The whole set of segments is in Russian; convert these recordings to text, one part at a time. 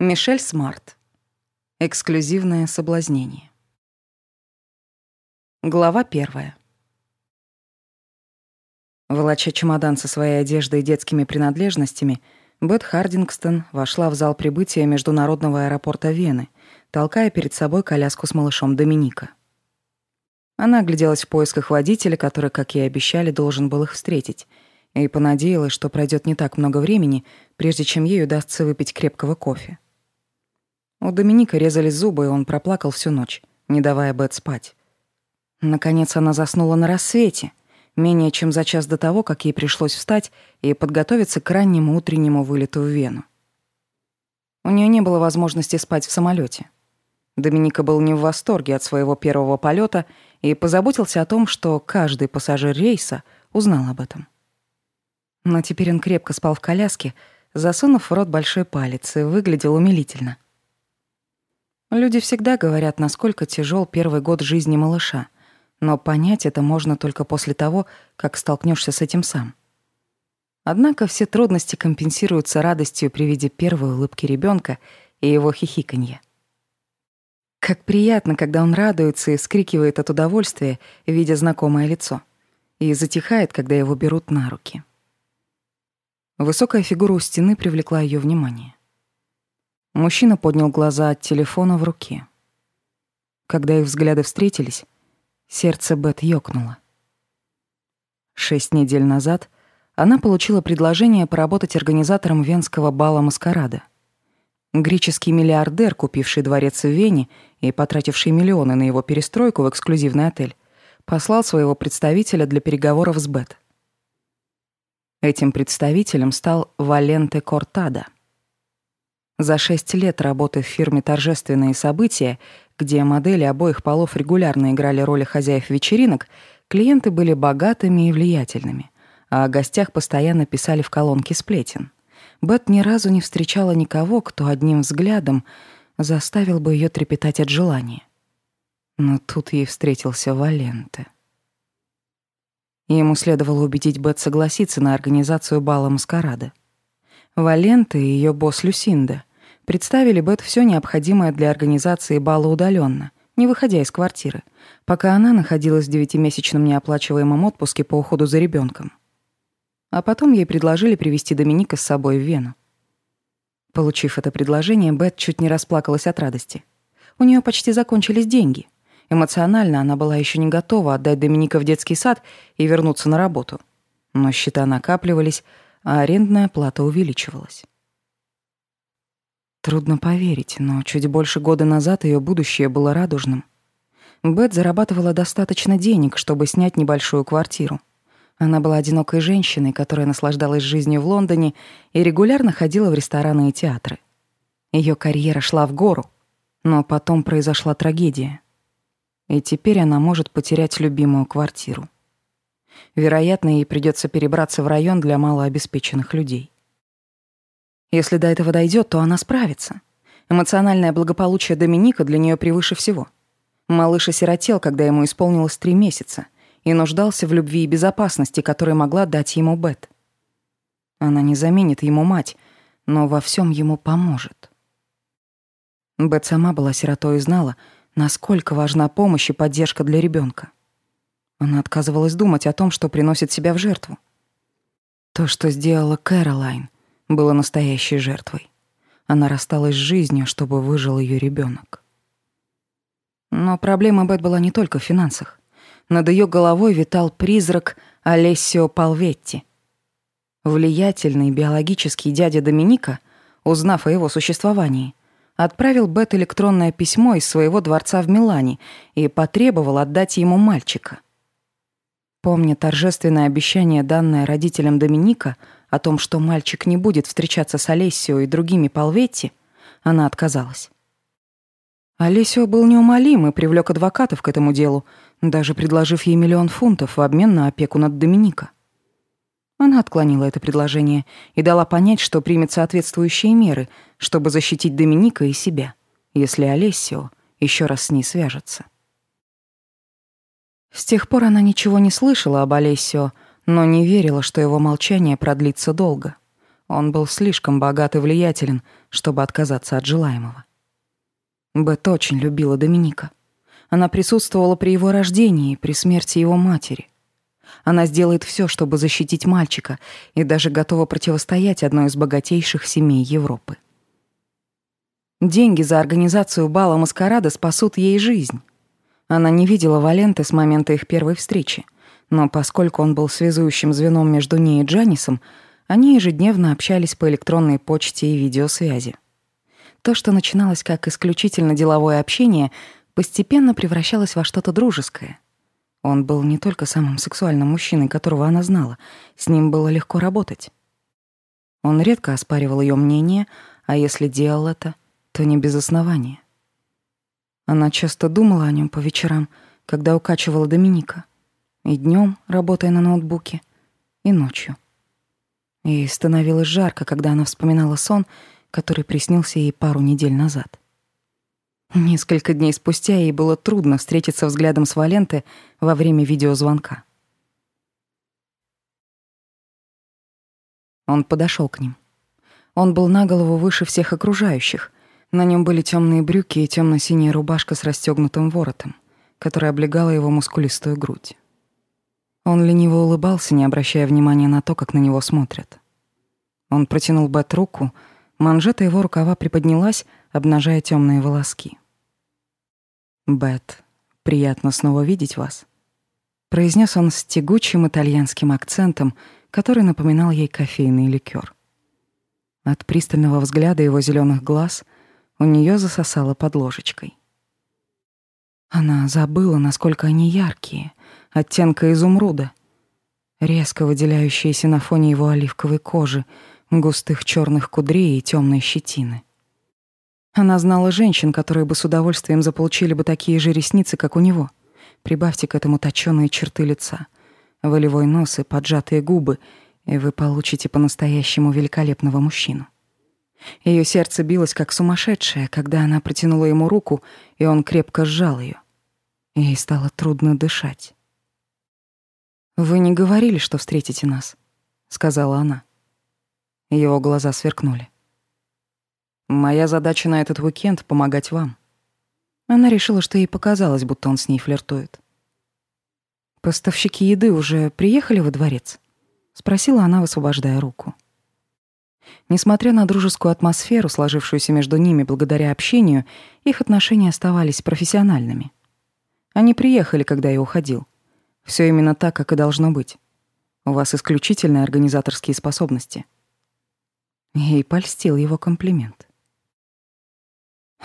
Мишель Смарт. Эксклюзивное соблазнение. Глава первая. Волоча чемодан со своей одеждой и детскими принадлежностями, Бет Хардингстон вошла в зал прибытия международного аэропорта Вены, толкая перед собой коляску с малышом Доминика. Она огляделась в поисках водителя, который, как и обещали, должен был их встретить, и понадеялась, что пройдет не так много времени, прежде чем ей удастся выпить крепкого кофе. У Доминика резались зубы, и он проплакал всю ночь, не давая Бет спать. Наконец она заснула на рассвете, менее чем за час до того, как ей пришлось встать и подготовиться к раннему утреннему вылету в Вену. У нее не было возможности спать в самолете. Доминика был не в восторге от своего первого полета и позаботился о том, что каждый пассажир рейса узнал об этом. Но теперь он крепко спал в коляске, засунув в рот большой палец, и выглядел умилительно. Люди всегда говорят, насколько тяжел первый год жизни малыша, но понять это можно только после того, как столкнешься с этим сам. Однако все трудности компенсируются радостью при виде первой улыбки ребенка и его хихиканья. Как приятно, когда он радуется и вскрикивает от удовольствия, видя знакомое лицо, и затихает, когда его берут на руки. Высокая фигура у стены привлекла ее внимание. Мужчина поднял глаза от телефона в руке. Когда их взгляды встретились, сердце Бет ёкнуло. Шесть недель назад она получила предложение поработать организатором венского бала маскарада. Греческий миллиардер, купивший дворец в Вене и потративший миллионы на его перестройку в эксклюзивный отель, послал своего представителя для переговоров с Бет. Этим представителем стал Валенте Кортада. За шесть лет работы в фирме «Торжественные события», где модели обоих полов регулярно играли роли хозяев вечеринок, клиенты были богатыми и влиятельными, а о гостях постоянно писали в колонке сплетен. Бет ни разу не встречала никого, кто одним взглядом заставил бы ее трепетать от желания. Но тут ей встретился Валенте. Ему следовало убедить Бет согласиться на организацию бала маскарада. Валента и ее босс Люсинда представили Бет все необходимое для организации бала удаленно, не выходя из квартиры, пока она находилась в девятимесячном неоплачиваемом отпуске по уходу за ребенком. А потом ей предложили привезти Доминика с собой в Вену. Получив это предложение, Бет чуть не расплакалась от радости. У нее почти закончились деньги — Эмоционально она была еще не готова отдать Доминика в детский сад и вернуться на работу. Но счета накапливались, а арендная плата увеличивалась. Трудно поверить, но чуть больше года назад ее будущее было радужным. Бет зарабатывала достаточно денег, чтобы снять небольшую квартиру. Она была одинокой женщиной, которая наслаждалась жизнью в Лондоне и регулярно ходила в рестораны и театры. Ее карьера шла в гору, но потом произошла трагедия — и теперь она может потерять любимую квартиру. Вероятно, ей придется перебраться в район для малообеспеченных людей. Если до этого дойдет, то она справится. Эмоциональное благополучие Доминика для нее превыше всего. Малыш осиротел, когда ему исполнилось три месяца, и нуждался в любви и безопасности, которые могла дать ему Бет. Она не заменит ему мать, но во всем ему поможет. Бет сама была сиротой и знала — насколько важна помощь и поддержка для ребенка. Она отказывалась думать о том, что приносит себя в жертву. То, что сделала Кэролайн, было настоящей жертвой. Она рассталась с жизнью, чтобы выжил ее ребенок. Но проблема Бет была не только в финансах. Над ее головой витал призрак Алессио Палветти. Влиятельный биологический дядя Доминика, узнав о его существовании, отправил Бет электронное письмо из своего дворца в Милане и потребовал отдать ему мальчика. Помня торжественное обещание, данное родителям Доминика, о том, что мальчик не будет встречаться с Олесио и другими Палветти, она отказалась. Олесио был неумолим и привлек адвокатов к этому делу, даже предложив ей миллион фунтов в обмен на опеку над Доминика. Она отклонила это предложение и дала понять, что примет соответствующие меры, чтобы защитить Доминика и себя, если Олесио еще раз с ней свяжется. С тех пор она ничего не слышала об Олесио, но не верила, что его молчание продлится долго. Он был слишком богат и влиятелен, чтобы отказаться от желаемого. Бет очень любила Доминика. Она присутствовала при его рождении и при смерти его матери. Она сделает все, чтобы защитить мальчика, и даже готова противостоять одной из богатейших семей Европы. Деньги за организацию бала маскарада спасут ей жизнь. Она не видела Валенты с момента их первой встречи, но поскольку он был связующим звеном между ней и Джанисом, они ежедневно общались по электронной почте и видеосвязи. То, что начиналось как исключительно деловое общение, постепенно превращалось во что-то дружеское. Он был не только самым сексуальным мужчиной, которого она знала, с ним было легко работать. Он редко оспаривал ее мнение, а если делал это — то не без основания. Она часто думала о нем по вечерам, когда укачивала Доминика, и днем, работая на ноутбуке, и ночью. Ей становилось жарко, когда она вспоминала сон, который приснился ей пару недель назад. Несколько дней спустя ей было трудно встретиться взглядом с Валенты во время видеозвонка. Он подошел к ним. Он был на голову выше всех окружающих, на нем были темные брюки и темно синяя рубашка с расстегнутым воротом, которая облегала его мускулистую грудь. Он лениво улыбался, не обращая внимания на то, как на него смотрят. Он протянул Бет руку, манжета его рукава приподнялась, обнажая темные волоски. «Бет, приятно снова видеть вас», — произнес он с тягучим итальянским акцентом, который напоминал ей кофейный ликер. От пристального взгляда его зеленых глаз — у нее засосало под ложечкой. Она забыла, насколько они яркие, оттенка изумруда, резко выделяющиеся на фоне его оливковой кожи, густых черных кудрей и темной щетины. Она знала женщин, которые бы с удовольствием заполучили бы такие же ресницы, как у него. Прибавьте к этому точёные черты лица, волевой нос и поджатые губы, и вы получите по-настоящему великолепного мужчину. Ее сердце билось как сумасшедшее, когда она протянула ему руку, и он крепко сжал ее. Ей стало трудно дышать. «Вы не говорили, что встретите нас», — сказала она. Его глаза сверкнули. «Моя задача на этот уикенд — помогать вам». Она решила, что ей показалось, будто он с ней флиртует. «Поставщики еды уже приехали во дворец?» — спросила она, высвобождая руку. Несмотря на дружескую атмосферу, сложившуюся между ними благодаря общению, их отношения оставались профессиональными. Они приехали, когда я уходил. Все именно так, как и должно быть. У вас исключительные организаторские способности. Ей польстил его комплимент.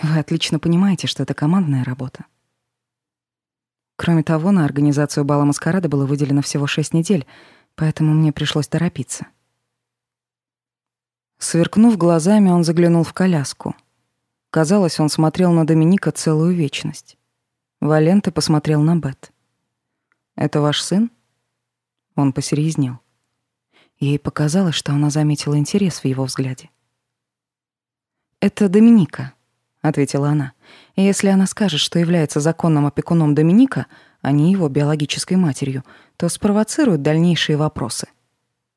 Вы отлично понимаете, что это командная работа. Кроме того, на организацию бала маскарада было выделено всего шесть недель, поэтому мне пришлось торопиться. Сверкнув глазами, он заглянул в коляску. Казалось, он смотрел на Доминика целую вечность. Валенты посмотрел на Бет. «Это ваш сын?» Он посерьезнел. Ей показалось, что она заметила интерес в его взгляде. «Это Доминика», — ответила она. И «Если она скажет, что является законным опекуном Доминика, а не его биологической матерью, то спровоцирует дальнейшие вопросы».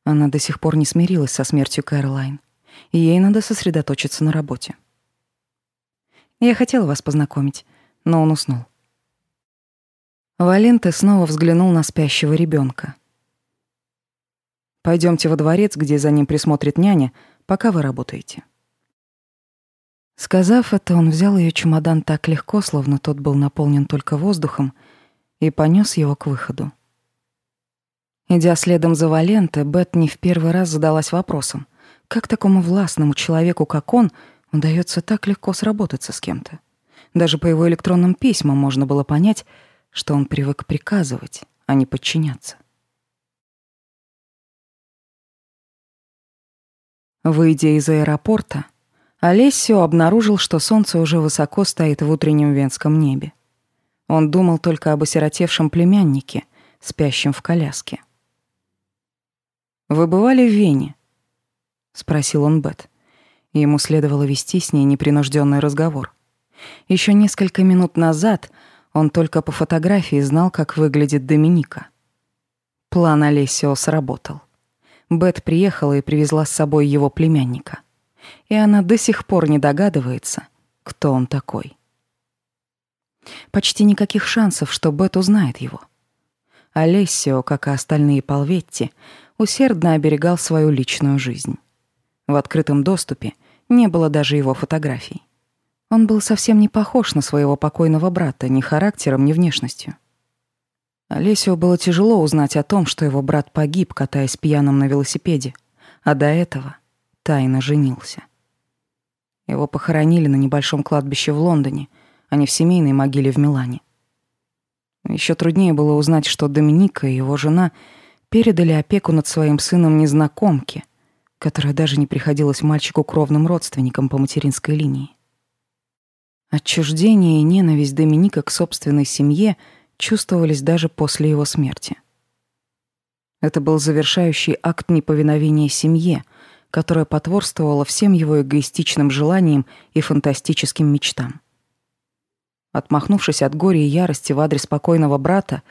Она до сих пор не смирилась со смертью Кэролайн и ей надо сосредоточиться на работе. Я хотела вас познакомить, но он уснул. Валенте снова взглянул на спящего ребенка. Пойдемте во дворец, где за ним присмотрит няня, пока вы работаете. Сказав это, он взял ее чемодан так легко, словно тот был наполнен только воздухом, и понес его к выходу. Идя следом за Валенте, Бет не в первый раз задалась вопросом — как такому властному человеку, как он, удается так легко сработаться с кем-то? Даже по его электронным письмам можно было понять, что он привык приказывать, а не подчиняться. Выйдя из аэропорта, Олесио обнаружил, что солнце уже высоко стоит в утреннем венском небе. Он думал только об осиротевшем племяннике, спящем в коляске. «Вы бывали в Вене?» Спросил он Бет. Ему следовало вести с ней непринужденный разговор. Еще несколько минут назад он только по фотографии знал, как выглядит Доминика. План Олесио сработал. Бет приехала и привезла с собой его племянника. И она до сих пор не догадывается, кто он такой. Почти никаких шансов, что Бет узнает его. Олесио, как и остальные Полветти, усердно оберегал свою личную жизнь. В открытом доступе не было даже его фотографий. Он был совсем не похож на своего покойного брата ни характером, ни внешностью. Олесио было тяжело узнать о том, что его брат погиб, катаясь пьяным на велосипеде, а до этого тайно женился. Его похоронили на небольшом кладбище в Лондоне, а не в семейной могиле в Милане. Еще труднее было узнать, что Доминика и его жена передали опеку над своим сыном незнакомке, которая даже не приходилась мальчику кровным родственникам по материнской линии. Отчуждение и ненависть Доминика к собственной семье чувствовались даже после его смерти. Это был завершающий акт неповиновения семье, которая потворствовала всем его эгоистичным желаниям и фантастическим мечтам. Отмахнувшись от горя и ярости в адрес покойного брата,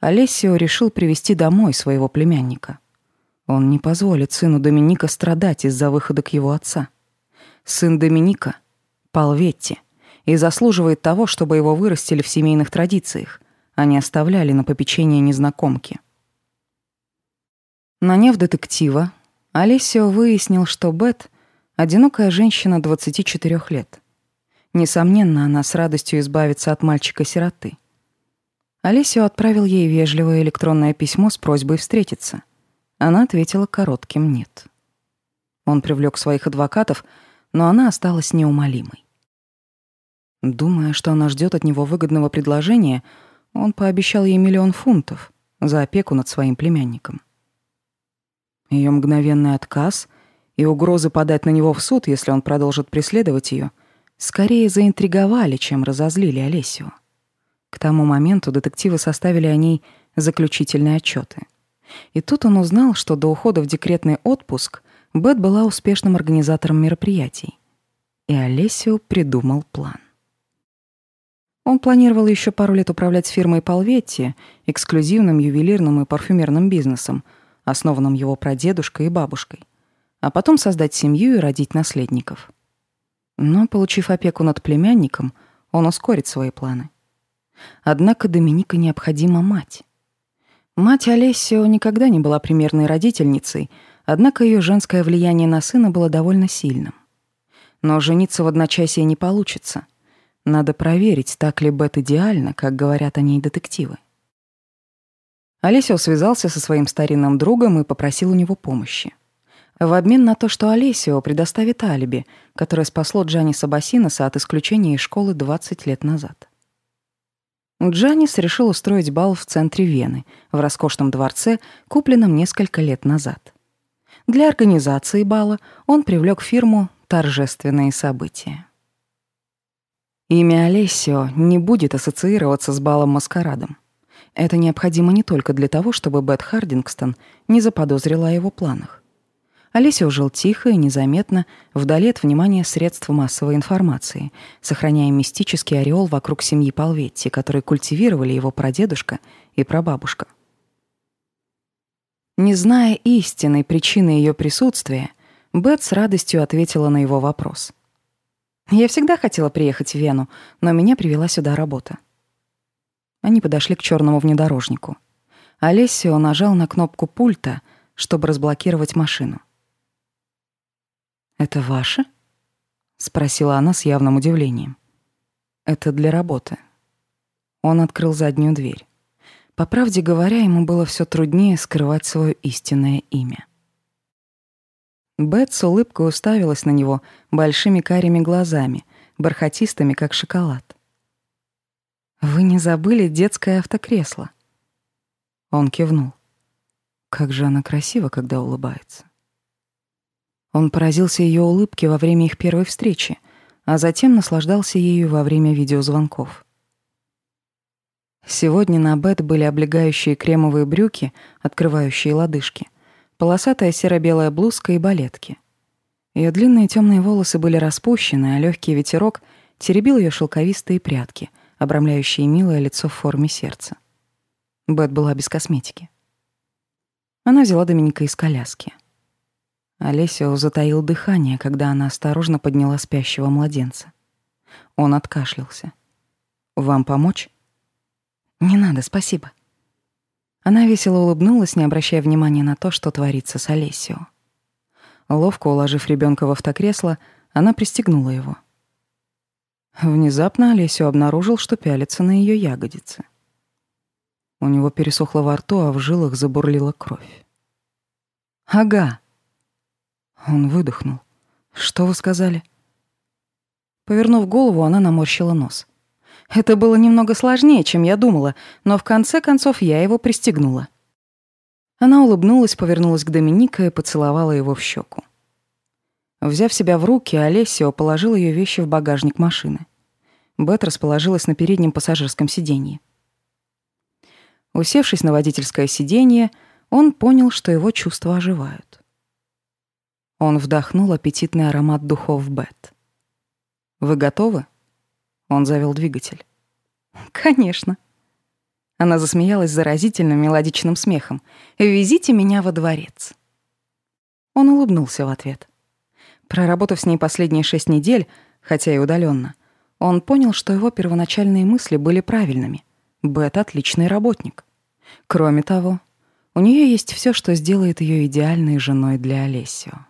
Олесио решил привести домой своего племянника. Он не позволит сыну Доминика страдать из-за выхода к его отца. Сын Доминика — Палветти, и заслуживает того, чтобы его вырастили в семейных традициях, а не оставляли на попечение незнакомки. Наняв детектива, Олесио выяснил, что Бет — одинокая женщина 24 лет. Несомненно, она с радостью избавится от мальчика-сироты. Олесио отправил ей вежливое электронное письмо с просьбой встретиться. Она ответила коротким «нет». Он привлек своих адвокатов, но она осталась неумолимой. Думая, что она ждет от него выгодного предложения, он пообещал ей миллион фунтов за опеку над своим племянником. Ее мгновенный отказ и угрозы подать на него в суд, если он продолжит преследовать ее, скорее заинтриговали, чем разозлили Олесю. К тому моменту детективы составили о ней заключительные отчеты. И тут он узнал, что до ухода в декретный отпуск Бет была успешным организатором мероприятий. И Олесио придумал план. Он планировал еще пару лет управлять фирмой Полветти, эксклюзивным ювелирным и парфюмерным бизнесом, основанным его прадедушкой и бабушкой, а потом создать семью и родить наследников. Но, получив опеку над племянником, он ускорит свои планы. Однако Доминика необходима мать. Мать Олесио никогда не была примерной родительницей, однако ее женское влияние на сына было довольно сильным. Но жениться в одночасье не получится — надо проверить, так ли Бет идеально, как говорят о ней детективы. Олесио связался со своим старинным другом и попросил у него помощи. В обмен на то, что Олесио предоставит алиби, которое спасло Джаниса Бассинеса от исключения из школы 20 лет назад. Джанис решил устроить бал в центре Вены, в роскошном дворце, купленном несколько лет назад. Для организации бала он привлек фирму «Торжественные события». Имя Олесио не будет ассоциироваться с балом-маскарадом. Это необходимо не только для того, чтобы Бет Хардингстон не заподозрила о его планах. Олесио жил тихо и незаметно, вдали от внимания средств массовой информации, сохраняя мистический ореол вокруг семьи Полветти, который культивировали его прадедушка и прабабушка. Не зная истинной причины ее присутствия, Бет с радостью ответила на его вопрос — я всегда хотела приехать в Вену, но меня привела сюда работа. Они подошли к черному внедорожнику. Олесио нажал на кнопку пульта, чтобы разблокировать машину. «Это ваше?» — спросила она с явным удивлением. «Это для работы». Он открыл заднюю дверь. По правде говоря, ему было все труднее скрывать свое истинное имя. Бет с улыбкой уставилась на него большими карими глазами, бархатистыми, как шоколад. «Вы не забыли детское автокресло?» Он кивнул. Как же она красива, когда улыбается. Он поразился ее улыбке во время их первой встречи, а затем наслаждался ею во время видеозвонков. Сегодня на Бет были облегающие кремовые брюки, открывающие лодыжки, полосатая серо-белая блузка и балетки. Ее длинные темные волосы были распущены, а легкий ветерок теребил ее шелковистые прядки, обрамляющие милое лицо в форме сердца. Бет была без косметики. Она взяла Доминика из коляски. Олесио затаил дыхание, когда она осторожно подняла спящего младенца. Он откашлялся. «Вам помочь?» «Не надо, спасибо». Она весело улыбнулась, не обращая внимания на то, что творится с Олесио. Ловко уложив ребенка в автокресло, она пристегнула его. Внезапно Олесио обнаружил, что пялится на ее ягодицы. У него пересохло во рту, а в жилах забурлила кровь. «Ага». Он выдохнул. «Что вы сказали?» Повернув голову, она наморщила нос. Это было немного сложнее, чем я думала, но в конце концов я его пристегнула. Она улыбнулась, повернулась к Доминика и поцеловала его в щеку. Взяв себя в руки, Олесио положил ее вещи в багажник машины. Бет расположилась на переднем пассажирском сиденье. Усевшись на водительское сиденье, он понял, что его чувства оживают. Он вдохнул аппетитный аромат духов Бет. «Вы готовы?» Он завел двигатель. «Конечно». Она засмеялась заразительным мелодичным смехом. «Везите меня во дворец». Он улыбнулся в ответ. Проработав с ней последние шесть недель, хотя и удаленно, он понял, что его первоначальные мысли были правильными. Бет — отличный работник. Кроме того, у нее есть все, что сделает ее идеальной женой для Олесио.